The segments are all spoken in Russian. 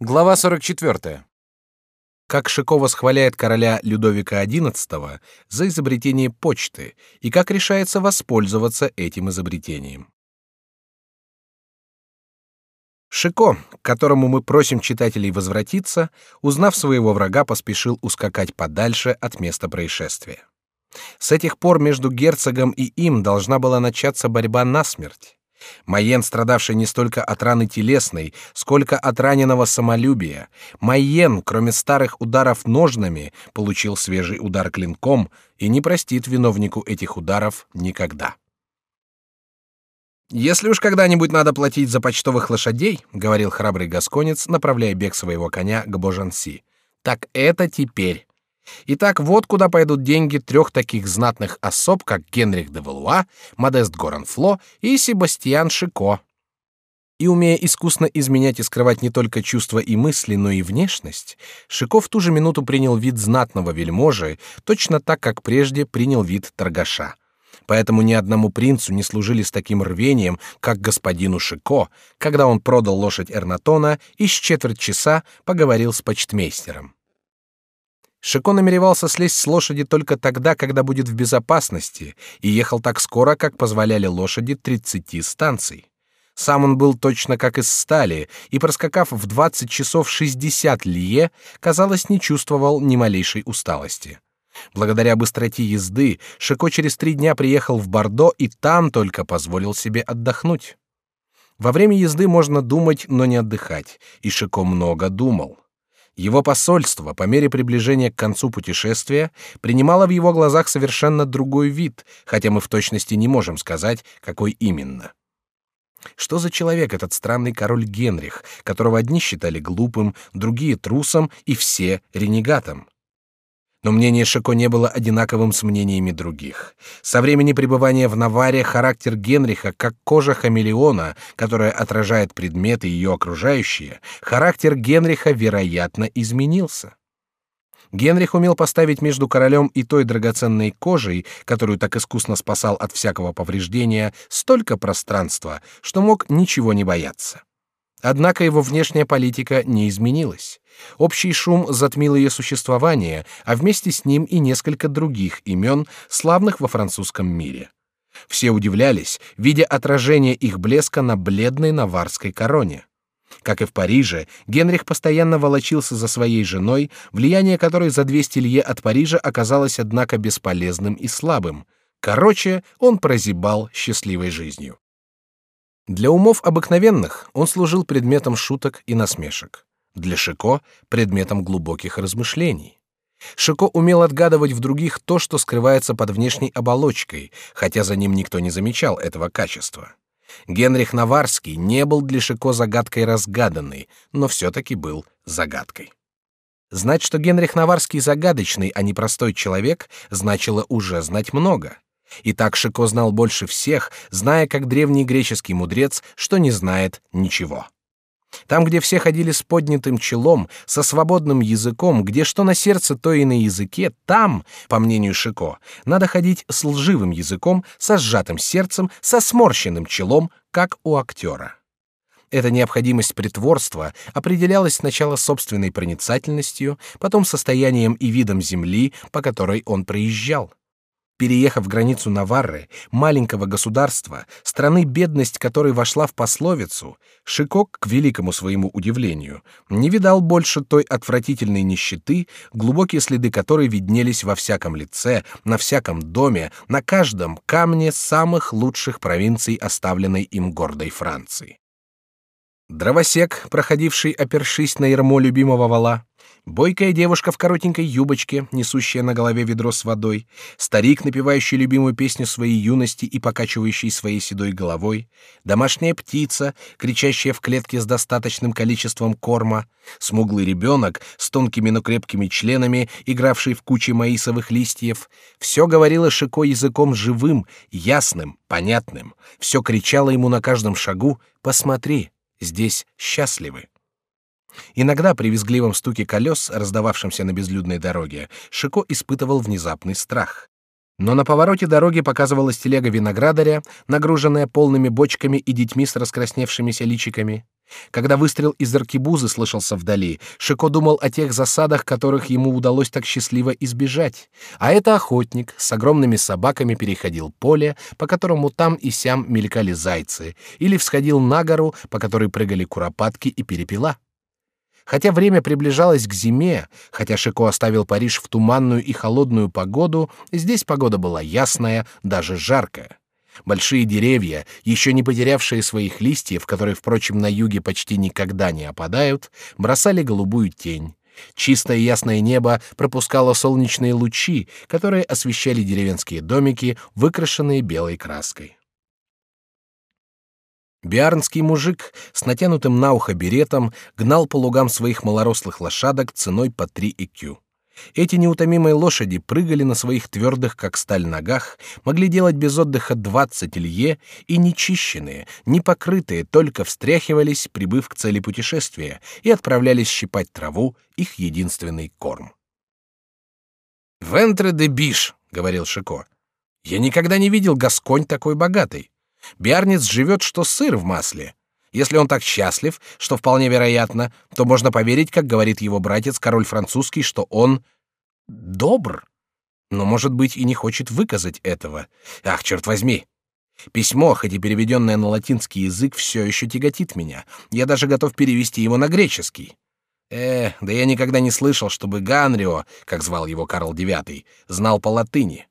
Глава 44. Как Шико восхваляет короля Людовика XI за изобретение почты и как решается воспользоваться этим изобретением. Шико, к которому мы просим читателей возвратиться, узнав своего врага, поспешил ускакать подальше от места происшествия. С этих пор между герцогом и им должна была начаться борьба насмерть. Майен, страдавший не столько от раны телесной, сколько от раненого самолюбия. Майен, кроме старых ударов ножнами, получил свежий удар клинком и не простит виновнику этих ударов никогда. Если уж когда-нибудь надо платить за почтовых лошадей, говорил храбрый гасконец, направляя бег своего коня к Божанси, так это теперь. Итак, вот куда пойдут деньги трех таких знатных особ, как Генрих де Валуа, Модест Горанфло и Себастьян Шико. И умея искусно изменять и скрывать не только чувства и мысли, но и внешность, Шико в ту же минуту принял вид знатного вельможи, точно так, как прежде принял вид торгаша. Поэтому ни одному принцу не служили с таким рвением, как господину Шико, когда он продал лошадь Эрнатона и с четверть часа поговорил с почтмейстером. Шико намеревался слезть с лошади только тогда, когда будет в безопасности, и ехал так скоро, как позволяли лошади тридцати станций. Сам он был точно как из стали, и проскакав в двадцать часов шестьдесят лие, казалось, не чувствовал ни малейшей усталости. Благодаря быстроте езды Шико через три дня приехал в Бордо и там только позволил себе отдохнуть. Во время езды можно думать, но не отдыхать, и Шико много думал. Его посольство, по мере приближения к концу путешествия, принимало в его глазах совершенно другой вид, хотя мы в точности не можем сказать, какой именно. Что за человек этот странный король Генрих, которого одни считали глупым, другие трусом и все ренегатом? Но мнение Шико не было одинаковым с мнениями других. Со времени пребывания в Наваре характер Генриха, как кожа хамелеона, которая отражает предметы ее окружающие, характер Генриха, вероятно, изменился. Генрих умел поставить между королем и той драгоценной кожей, которую так искусно спасал от всякого повреждения, столько пространства, что мог ничего не бояться. Однако его внешняя политика не изменилась. Общий шум затмил ее существование, а вместе с ним и несколько других имен, славных во французском мире. Все удивлялись, видя отражение их блеска на бледной наварской короне. Как и в Париже, Генрих постоянно волочился за своей женой, влияние которой за 200 лье от Парижа оказалось однако бесполезным и слабым. Короче, он прозябал счастливой жизнью. Для умов обыкновенных он служил предметом шуток и насмешек. Для Шико — предметом глубоких размышлений. Шико умел отгадывать в других то, что скрывается под внешней оболочкой, хотя за ним никто не замечал этого качества. Генрих Наварский не был для Шико загадкой разгаданной, но все-таки был загадкой. Знать, что Генрих Наварский загадочный, а не простой человек, значило уже знать много. И так Шико знал больше всех, зная, как древний греческий мудрец, что не знает ничего. Там, где все ходили с поднятым челом, со свободным языком, где что на сердце, то и на языке, там, по мнению Шико, надо ходить с лживым языком, со сжатым сердцем, со сморщенным челом, как у актера. Эта необходимость притворства определялась сначала собственной проницательностью, потом состоянием и видом земли, по которой он проезжал. Переехав границу Наварры, маленького государства, страны бедность которой вошла в пословицу, Шикок, к великому своему удивлению, не видал больше той отвратительной нищеты, глубокие следы которой виднелись во всяком лице, на всяком доме, на каждом камне самых лучших провинций, оставленной им гордой Франции. Дровосек, проходивший, опершись на ермо любимого вала, бойкая девушка в коротенькой юбочке, несущая на голове ведро с водой, старик, напевающий любимую песню своей юности и покачивающий своей седой головой, домашняя птица, кричащая в клетке с достаточным количеством корма, смуглый ребенок с тонкими, но крепкими членами, игравший в куче маисовых листьев, все говорило Шико языком живым, ясным, понятным, все кричало ему на каждом шагу «Посмотри, здесь счастливы». Иногда при визгливом стуке колес, раздававшемся на безлюдной дороге, Шико испытывал внезапный страх. Но на повороте дороги показывалась телега виноградаря, нагруженная полными бочками и детьми с раскрасневшимися личиками. Когда выстрел из аркебузы слышался вдали, Шико думал о тех засадах, которых ему удалось так счастливо избежать. А это охотник с огромными собаками переходил поле, по которому там и сям мелькали зайцы, или всходил на гору, по которой прыгали куропатки и перепела. Хотя время приближалось к зиме, хотя Шико оставил Париж в туманную и холодную погоду, здесь погода была ясная, даже жаркая. Большие деревья, еще не потерявшие своих листьев, которые, впрочем, на юге почти никогда не опадают, бросали голубую тень. Чистое ясное небо пропускало солнечные лучи, которые освещали деревенские домики, выкрашенные белой краской. Биарнский мужик с натянутым на ухо беретом гнал по лугам своих малорослых лошадок ценой по три икю. Эти неутомимые лошади прыгали на своих твердых, как сталь, ногах, могли делать без отдыха двадцать лье и нечищенные, не покрытые, только встряхивались, прибыв к цели путешествия, и отправлялись щипать траву, их единственный корм. «Вентре де биш», — говорил Шико. «Я никогда не видел Гасконь такой богатый. Биарниц живет, что сыр в масле. Если он так счастлив, что вполне вероятно, то можно поверить, как говорит его братец, король французский, что он добр, но, может быть, и не хочет выказать этого. Ах, черт возьми! Письмо, хоть и переведенное на латинский язык, все еще тяготит меня. Я даже готов перевести его на греческий. Э, да я никогда не слышал, чтобы Ганрио, как звал его Карл IX, знал по латыни.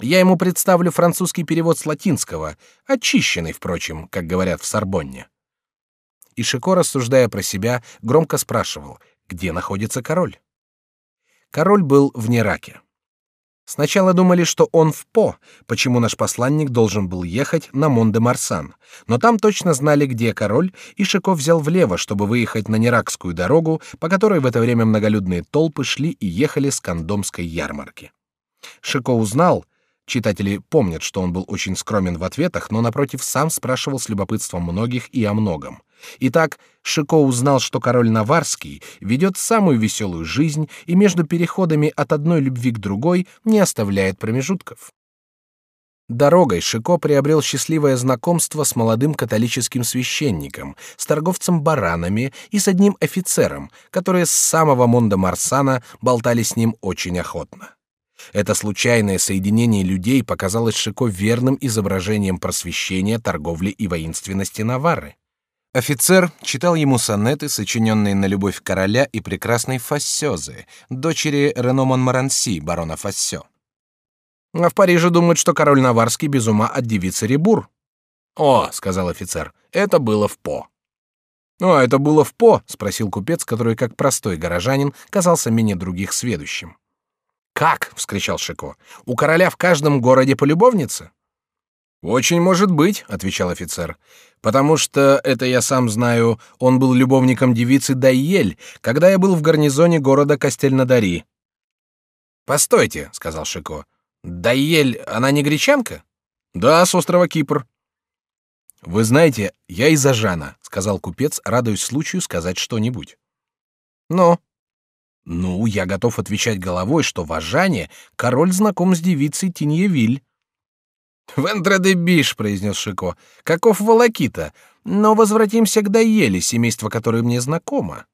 Я ему представлю французский перевод с латинского, очищенный, впрочем, как говорят в Сорбонне и Шико, рассуждая про себя, громко спрашивал, где находится король. Король был в Нераке. Сначала думали, что он в По, почему наш посланник должен был ехать на Мон-де-Марсан, но там точно знали, где король, и Шико взял влево, чтобы выехать на Неракскую дорогу, по которой в это время многолюдные толпы шли и ехали с Кондомской ярмарки. Шико узнал, Читатели помнят, что он был очень скромен в ответах, но напротив сам спрашивал с любопытством многих и о многом. Итак, Шико узнал, что король Наварский ведет самую веселую жизнь и между переходами от одной любви к другой не оставляет промежутков. Дорогой Шико приобрел счастливое знакомство с молодым католическим священником, с торговцем баранами и с одним офицером, которые с самого Монда Марсана болтали с ним очень охотно. Это случайное соединение людей показалось Шико верным изображением просвещения, торговли и воинственности Наварры. Офицер читал ему сонеты, сочиненные на любовь короля и прекрасной Фассёзы, дочери Рено Монмаранси, барона Фассё. А в Париже думают, что король Наварский без ума от девицы Рибур. «О», — сказал офицер, — «это было в По». «О, это было в По?» — спросил купец, который, как простой горожанин, казался менее других сведущим. Как? вскричал Шико. У короля в каждом городе полюбовница? Очень может быть, отвечал офицер, потому что это я сам знаю. Он был любовником девицы Дайель, когда я был в гарнизоне города Кастельнадари. Постойте, сказал Шико. Дайель, она не гречанка? Да, с острова Кипр. Вы знаете, я из Ажана, сказал купец, радуясь случаю сказать что-нибудь. Но ну, я готов отвечать головой, что в Ажане король знаком с девицей Тиньевиль. «Вентре де Биш», — произнес Шико, — «каков волокита? Но возвратимся к Дайеле, семейство которое мне знакомо».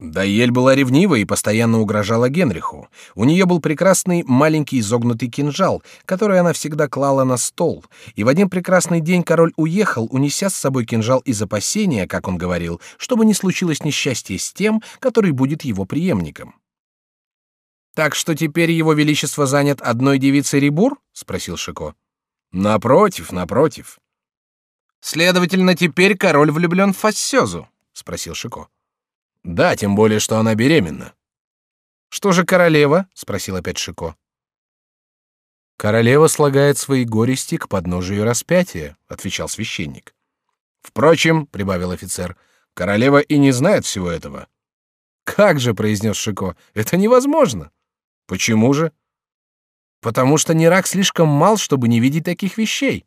Даель была ревнива и постоянно угрожала Генриху. У нее был прекрасный маленький изогнутый кинжал, который она всегда клала на стол. И в один прекрасный день король уехал, унеся с собой кинжал из опасения, как он говорил, чтобы не случилось несчастье с тем, который будет его преемником. Так что теперь его величество занят одной девицей Рибур? – спросил Шико. Напротив, напротив. Следовательно, теперь король влюблен в Фассезу? – спросил Шико. Да, тем более, что она беременна. Что же королева? спросил опять Шико. Королева слагает свои горести к подножию распятия, отвечал священник. Впрочем, прибавил офицер, королева и не знает всего этого. Как же, произнес Шико, это невозможно. Почему же? Потому что Нерак слишком мал, чтобы не видеть таких вещей.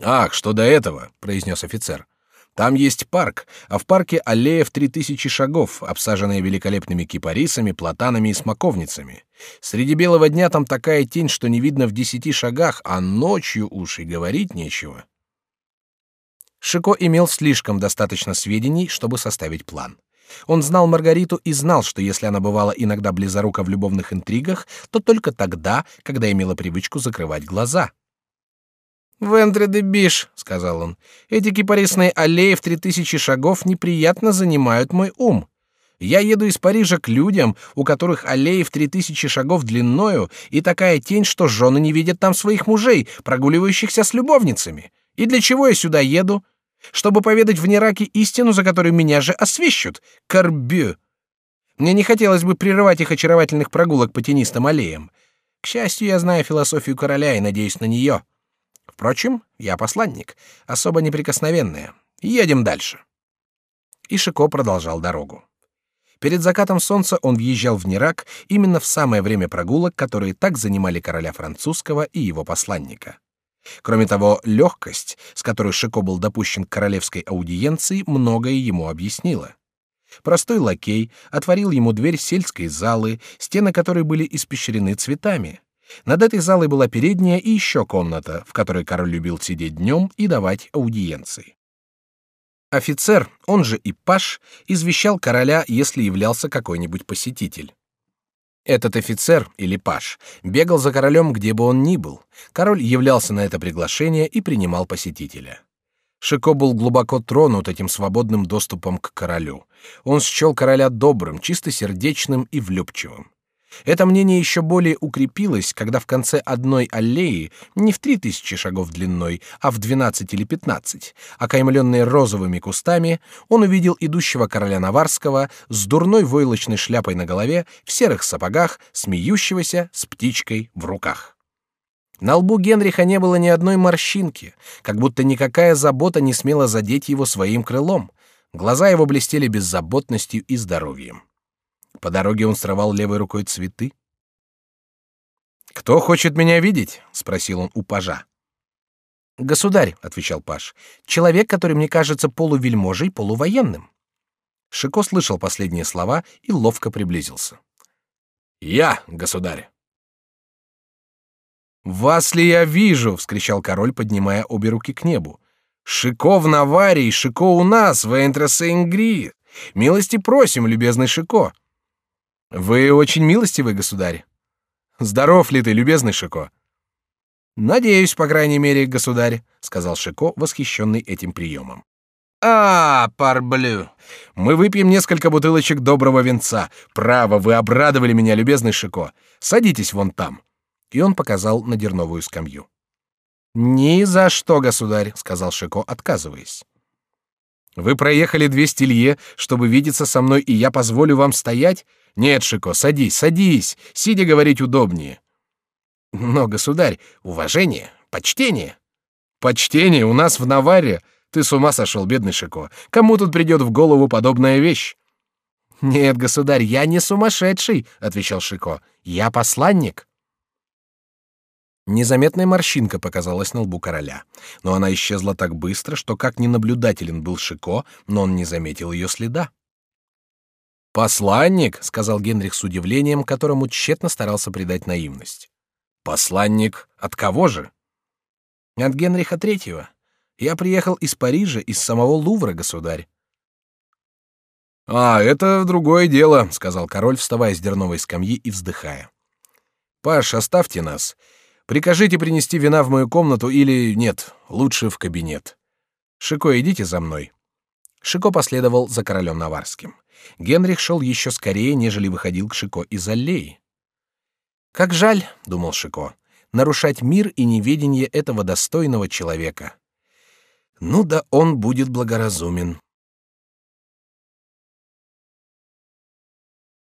Ах, что до этого, произнес офицер. Там есть парк, а в парке аллея в три тысячи шагов, обсаженная великолепными кипарисами, платанами и смоковницами. Среди белого дня там такая тень, что не видно в десяти шагах, а ночью уж и говорить нечего. Шико имел слишком достаточно сведений, чтобы составить план. Он знал Маргариту и знал, что если она бывала иногда близорука в любовных интригах, то только тогда, когда имела привычку закрывать глаза. «Вентре де Биш», — сказал он, — «эти кипарисные аллеи в три тысячи шагов неприятно занимают мой ум. Я еду из Парижа к людям, у которых аллеи в три тысячи шагов длиною и такая тень, что жены не видят там своих мужей, прогуливающихся с любовницами. И для чего я сюда еду? Чтобы поведать в Нераке истину, за которую меня же освещут. Корбю. Мне не хотелось бы прерывать их очаровательных прогулок по тенистым аллеям. К счастью, я знаю философию короля и надеюсь на нее. Впрочем, я посланник, особо неприкосновенная. Едем дальше. И Шико продолжал дорогу. Перед закатом солнца он въезжал в Нерак именно в самое время прогулок, которые так занимали короля французского и его посланника. Кроме того, легкость, с которой Шико был допущен к королевской аудиенции, многое ему объяснила. Простой лакей отворил ему дверь сельской залы, стены которой были испещрены цветами. Над этой залой была передняя и еще комната, в которой король любил сидеть днем и давать аудиенции. Офицер, он же и паш, извещал короля, если являлся какой-нибудь посетитель. Этот офицер или паж бегал за королем, где бы он ни был. Король являлся на это приглашение и принимал посетителя. Шико был глубоко тронут этим свободным доступом к королю. Он счел короля добрым, чистосердечным и влюбчивым. Это мнение еще более укрепилось, когда в конце одной аллеи, не в три тысячи шагов длиной, а в двенадцать или пятнадцать, окаймленной розовыми кустами, он увидел идущего короля Наварского с дурной войлочной шляпой на голове, в серых сапогах, смеющегося с птичкой в руках. На лбу Генриха не было ни одной морщинки, как будто никакая забота не смела задеть его своим крылом. Глаза его блестели беззаботностью и здоровьем. По дороге он срывал левой рукой цветы. «Кто хочет меня видеть?» — спросил он у пажа. «Государь», — отвечал паж, — «человек, который мне кажется полувельможей, полувоенным». Шико слышал последние слова и ловко приблизился. «Я, государь». «Вас ли я вижу?» — вскричал король, поднимая обе руки к небу. «Шико в Наварии, Шико у нас, в Энтресенгри. Милости просим, любезный Шико. Вы очень милостивый, государь. Здоров ли ты, любезный Шико? Надеюсь, по крайней мере, государь, сказал Шико, восхищенный этим приемом. А, парблю. Мы выпьем несколько бутылочек доброго винца. Право, вы обрадовали меня, любезный Шико. Садитесь вон там. И он показал на дерновую скамью. Ни за что, государь, сказал Шико, отказываясь. Вы проехали две стилье, чтобы видеться со мной, и я позволю вам стоять? Нет, Шико, садись, садись. Сидя говорить удобнее. Но, государь, уважение, почтение. Почтение у нас в Наваре. Ты с ума сошел, бедный Шико. Кому тут придет в голову подобная вещь? Нет, государь, я не сумасшедший, отвечал Шико. Я посланник. Незаметная морщинка показалась на лбу короля, но она исчезла так быстро, что как ни наблюдателен был Шико, но он не заметил ее следа. «Посланник», — сказал Генрих с удивлением, которому тщетно старался придать наивность. «Посланник от кого же?» «От Генриха Третьего. Я приехал из Парижа, из самого Лувра, государь». «А, это другое дело», — сказал король, вставая с дерновой скамьи и вздыхая. «Паш, оставьте нас. Прикажите принести вина в мою комнату или, нет, лучше в кабинет. Шико, идите за мной». Шико последовал за королем Наварским. Генрих шел еще скорее, нежели выходил к Шико из аллеи. «Как жаль», — думал Шико, — «нарушать мир и неведение этого достойного человека». «Ну да он будет благоразумен».